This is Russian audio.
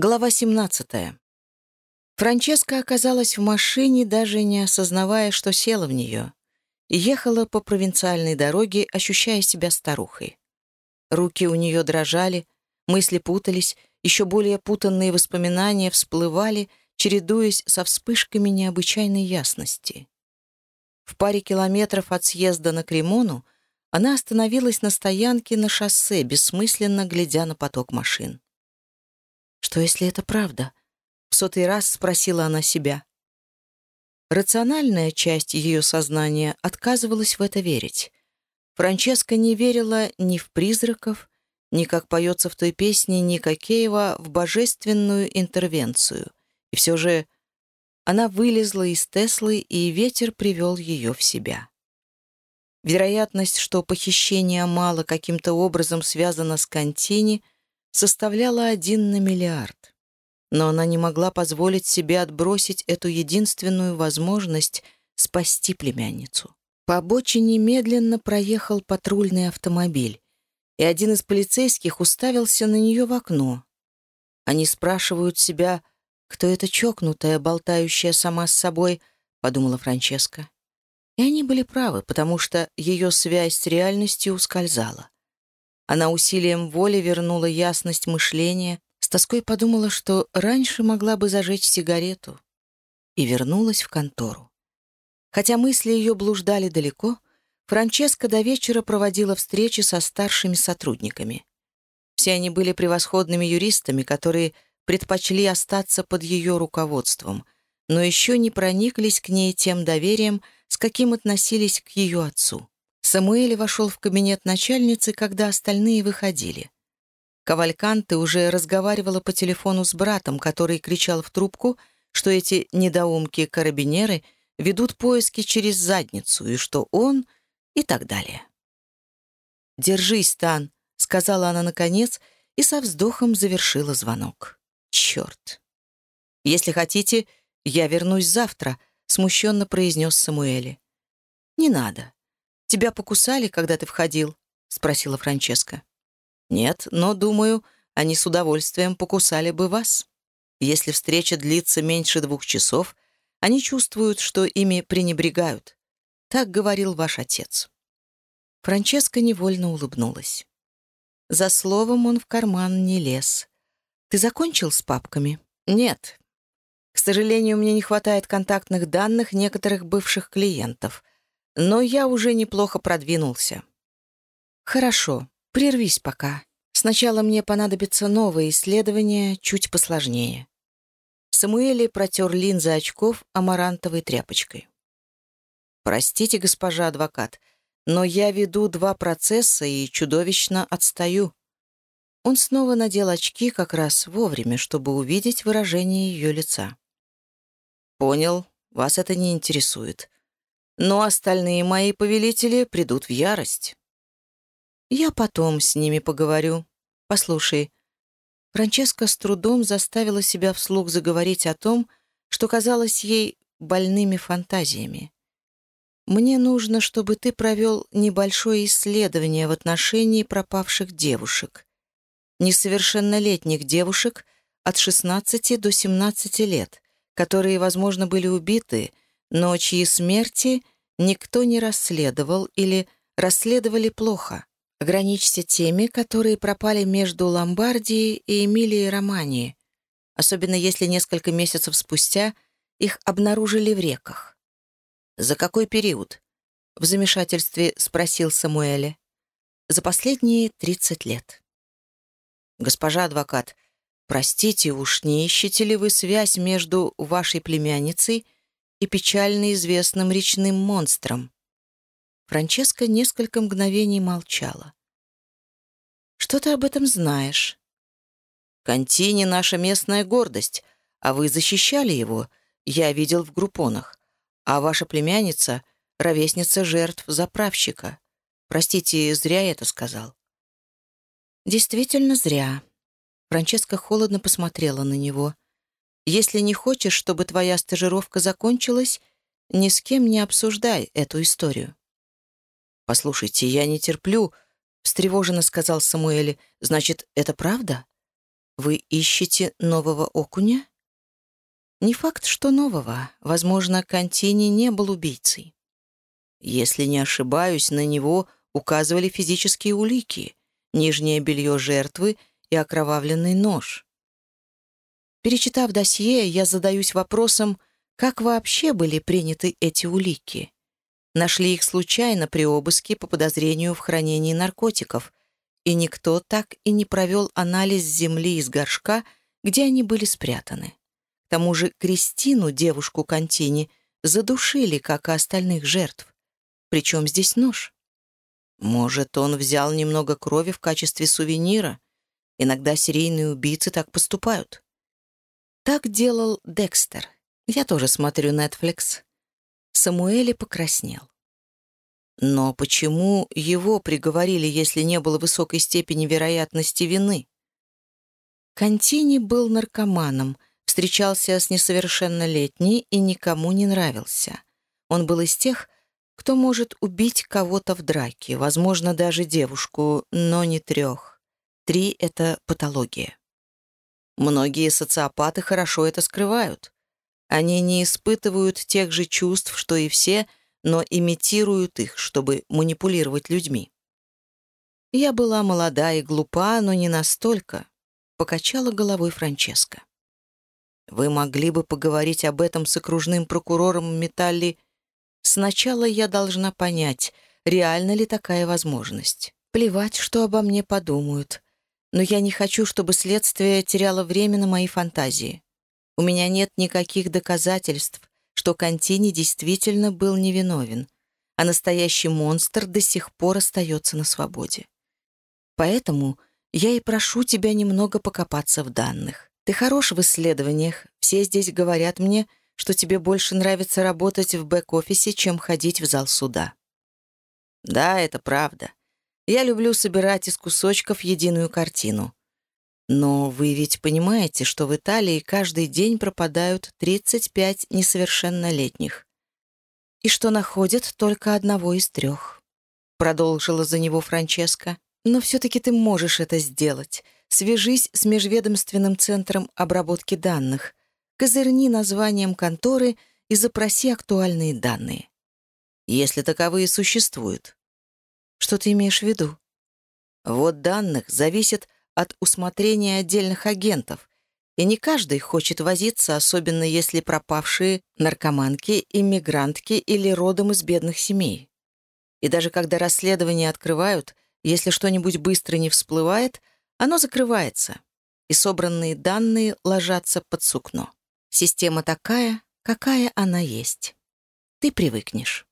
Глава 17. Франческа оказалась в машине, даже не осознавая, что села в нее, ехала по провинциальной дороге, ощущая себя старухой. Руки у нее дрожали, мысли путались, еще более путанные воспоминания всплывали, чередуясь со вспышками необычайной ясности. В паре километров от съезда на Кремону она остановилась на стоянке на шоссе, бессмысленно глядя на поток машин. Что, если это правда? В сотый раз спросила она себя. Рациональная часть ее сознания отказывалась в это верить. Франческа не верила ни в призраков, ни, как поется в той песне Никакеева, в божественную интервенцию. И все же она вылезла из Теслы, и ветер привел ее в себя. Вероятность, что похищение Мала каким-то образом связано с Контини — составляла один на миллиард. Но она не могла позволить себе отбросить эту единственную возможность спасти племянницу. По обочине медленно проехал патрульный автомобиль, и один из полицейских уставился на нее в окно. Они спрашивают себя, кто эта чокнутая, болтающая сама с собой, подумала Франческа. И они были правы, потому что ее связь с реальностью ускользала. Она усилием воли вернула ясность мышления, с тоской подумала, что раньше могла бы зажечь сигарету, и вернулась в контору. Хотя мысли ее блуждали далеко, Франческа до вечера проводила встречи со старшими сотрудниками. Все они были превосходными юристами, которые предпочли остаться под ее руководством, но еще не прониклись к ней тем доверием, с каким относились к ее отцу. Самуэль вошел в кабинет начальницы, когда остальные выходили. Кавальканте уже разговаривала по телефону с братом, который кричал в трубку, что эти недоумки-карабинеры ведут поиски через задницу, и что он... и так далее. «Держись, Тан», — сказала она наконец, и со вздохом завершила звонок. «Черт!» «Если хотите, я вернусь завтра», — смущенно произнес Самуэли. «Не надо. «Тебя покусали, когда ты входил?» — спросила Франческа. «Нет, но, думаю, они с удовольствием покусали бы вас. Если встреча длится меньше двух часов, они чувствуют, что ими пренебрегают. Так говорил ваш отец». Франческа невольно улыбнулась. За словом он в карман не лез. «Ты закончил с папками?» «Нет. К сожалению, мне не хватает контактных данных некоторых бывших клиентов но я уже неплохо продвинулся. Хорошо, прервись пока. Сначала мне понадобятся новые исследования, чуть посложнее. Самуэли протер линзы очков амарантовой тряпочкой. «Простите, госпожа адвокат, но я веду два процесса и чудовищно отстаю». Он снова надел очки как раз вовремя, чтобы увидеть выражение ее лица. «Понял, вас это не интересует но остальные мои повелители придут в ярость. Я потом с ними поговорю. Послушай, Франческа с трудом заставила себя вслух заговорить о том, что казалось ей больными фантазиями. Мне нужно, чтобы ты провел небольшое исследование в отношении пропавших девушек. Несовершеннолетних девушек от 16 до 17 лет, которые, возможно, были убиты — но чьи смерти никто не расследовал или расследовали плохо. Ограничься теми, которые пропали между Ломбардией и Эмилией Романией, особенно если несколько месяцев спустя их обнаружили в реках. «За какой период?» — в замешательстве спросил Самуэле. «За последние 30 лет». «Госпожа адвокат, простите, уж не ищете ли вы связь между вашей племянницей и печально известным речным монстром. Франческа несколько мгновений молчала. «Что ты об этом знаешь?» «Контини — наша местная гордость, а вы защищали его, я видел в группонах. А ваша племянница — ровесница жертв заправщика. Простите, зря я это сказал». «Действительно зря». Франческа холодно посмотрела на него — если не хочешь, чтобы твоя стажировка закончилась, ни с кем не обсуждай эту историю». «Послушайте, я не терплю», — встревоженно сказал Самуэле. «Значит, это правда?» Вы ищете нового окуня? Не факт, что нового. Возможно, Контини не был убийцей. Если не ошибаюсь, на него указывали физические улики, нижнее белье жертвы и окровавленный нож. Перечитав досье, я задаюсь вопросом, как вообще были приняты эти улики. Нашли их случайно при обыске по подозрению в хранении наркотиков, и никто так и не провел анализ земли из горшка, где они были спрятаны. К тому же Кристину, девушку Контини, задушили, как и остальных жертв. Причем здесь нож? Может, он взял немного крови в качестве сувенира? Иногда серийные убийцы так поступают. Так делал Декстер. Я тоже смотрю Netflix. Самуэли покраснел. Но почему его приговорили, если не было высокой степени вероятности вины? Контини был наркоманом, встречался с несовершеннолетней и никому не нравился. Он был из тех, кто может убить кого-то в драке, возможно, даже девушку, но не трех. Три — это патология. Многие социопаты хорошо это скрывают. Они не испытывают тех же чувств, что и все, но имитируют их, чтобы манипулировать людьми. Я была молода и глупа, но не настолько, — покачала головой Франческа. Вы могли бы поговорить об этом с окружным прокурором Металли Сначала я должна понять, реальна ли такая возможность. Плевать, что обо мне подумают. Но я не хочу, чтобы следствие теряло время на мои фантазии. У меня нет никаких доказательств, что Контини действительно был невиновен, а настоящий монстр до сих пор остается на свободе. Поэтому я и прошу тебя немного покопаться в данных. Ты хорош в исследованиях, все здесь говорят мне, что тебе больше нравится работать в бэк-офисе, чем ходить в зал суда. Да, это правда. Я люблю собирать из кусочков единую картину. Но вы ведь понимаете, что в Италии каждый день пропадают 35 несовершеннолетних. И что находят только одного из трех. Продолжила за него Франческа. Но все-таки ты можешь это сделать. Свяжись с Межведомственным центром обработки данных козырни названием конторы и запроси актуальные данные. Если таковые существуют. Что ты имеешь в виду? Вот данных зависит от усмотрения отдельных агентов, и не каждый хочет возиться, особенно если пропавшие наркоманки, иммигрантки или родом из бедных семей. И даже когда расследование открывают, если что-нибудь быстро не всплывает, оно закрывается, и собранные данные ложатся под сукно. Система такая, какая она есть. Ты привыкнешь.